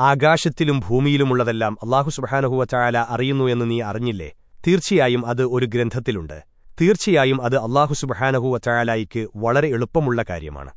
ആകാശത്തിലും ഭൂമിയിലുമുള്ളതെല്ലാം അള്ളാഹു സുബഹാനഹുവ ചായാല അറിയുന്നു എന്ന് നീ അറിഞ്ഞില്ലേ? തീർച്ചയായും അത് ഒരു ഗ്രന്ഥത്തിലുണ്ട്. തീർച്ചയായും അത് അള്ളാഹു സുബഹാനഹുവ ചായാലായിക്ക് വളരെ എളുപ്പമുള്ള കാര്യമാണ്.